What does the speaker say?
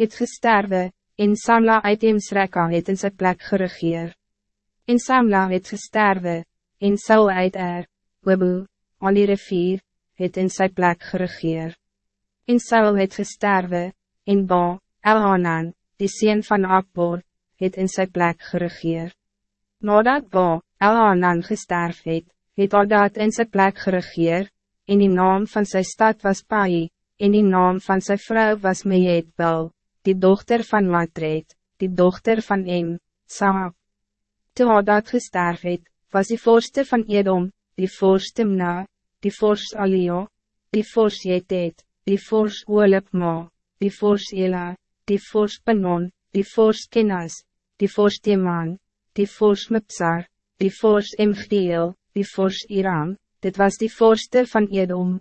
het gesterwe, en Samla uit Emsreka het in sy plek geregeer. En Samla het gesterwe, en Saul uit Er, Webu, aan die rivier, het in sy plek geregeer. En Saul het gesterwe, en Ba, Elhanan, die sien van Akbor, het in sy plek geregeer. Nadat Ba, Elhanan gesterf het, het Adad in sy plek geregeer, en die naam van zijn stad was Pai, en die naam van zijn vrouw was Meetbel, die dochter van Matreed, die dochter van Em, Saab. Toe Hadad gesterf het, was die voorste van Edom, die voorste Mna, die voorste Alio, die voorste Jetet, die voorste Olipma, die voorste Ela, die voorste Panon, die voorste Kenas, die voorste Eman, die voorste Mipsar, die voorste Emgdeel, die voorste Iram, dit was die voorste van Edom.